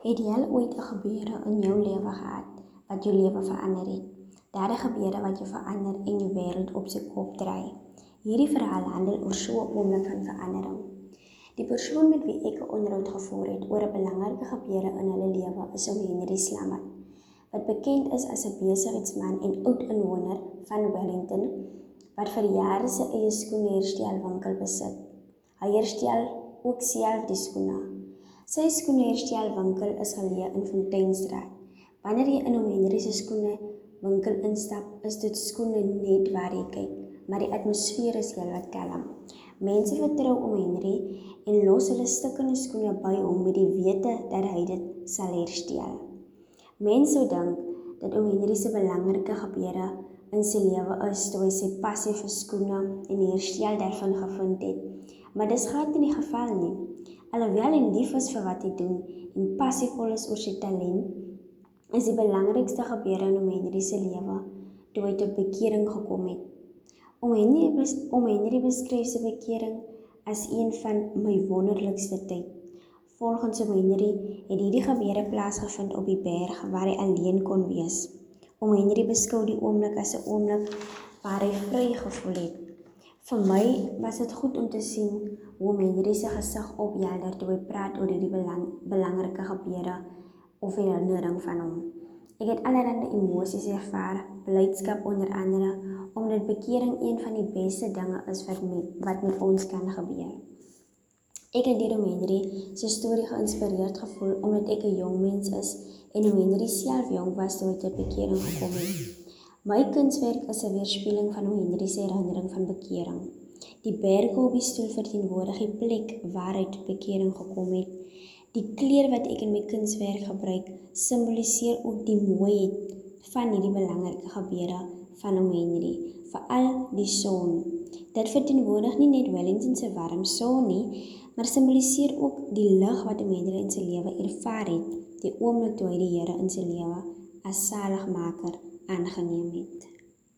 Het jy al ooit 'n gebeure in jou lewe gehad wat jou lewe verander het? Daardie gebeure wat jou verander en jou wêreld op sy kop draai. Hierdie verhaal handel oor so 'n oomblik van verandering. Die persoon met wie ek 'n onderhoud gevoer het oor 'n belangrike gebeure in hulle lewe is ou Henry Slammer, wat bekend is as 'n besigheidsman en oud inwoner van Wellington wat vir jare sy eie skoenherstelwinkel besit. Hy herstel ook self die skoene. Sy skoenherstelwinkel is geleë in Fonteinstraat. Wanneer jy in hom Henry se skoene winkel instap, is dit skoene net waar jy kyk, maar die atmosfeer is heelwat kalm. Mense vertrou om Henry en los hulle stukkende skoene by hom met die wete dat hy dit sal herstel. Mense sou dink dat oom Henry se belangrike gebeure in sy lewe is toe hy sy passie vir skoene en herstel daarvan gevind het. Maar dis glad nie die geval nie. Alhoewel hy lief is vir wat hy doen en passievol is oor sy talent, is die belangrikste gebeure in hom Henry se lewe toe hy tot bekering gekom het. Om Henry, om Henry beskryf sy bekering as een van my wonderlikste tyd. Volgens hom Henry het hierdie gebeure plaasgevind op die berg waar hy alleen kon wees. Om Henry beskou die oomblik as 'n oomblik waar hy vry gevoel het. Vir my was dit goed om te sien hoe Henry se gesig ophelder toe hy praat oor hierdie belang, belangrike gebeure of herinnering van hom. Ek het allerlei emosies ervaar, blydskap onder andere, omdat bekering een van die beste dinge is wat met, wat met ons kan gebeur. Ek het deur Henry se storie geïnspireerd gevoel omdat ek 'n jong mens is en Henry self jong was toe hy tot bekering gekom het. My kunswerk is 'n weerspieëling van hoe Henry se herinnering van bekering. Die berge op die stoel verteenwoordig die plek waar hy tot bekering gekom het. Die kleur wat ek in my kunswerk gebruik, simboliseer ook die mooiheid van hierdie belangrike gebeure van hom Henry, veral die son. Dit verteenwoordig nie net Wellington se warm son nie, maar simboliseer ook die lig wat Henry in sy lewe ervaar het, die oomblik toe hy die Here in sy lewe as saligmaker aangeneem het.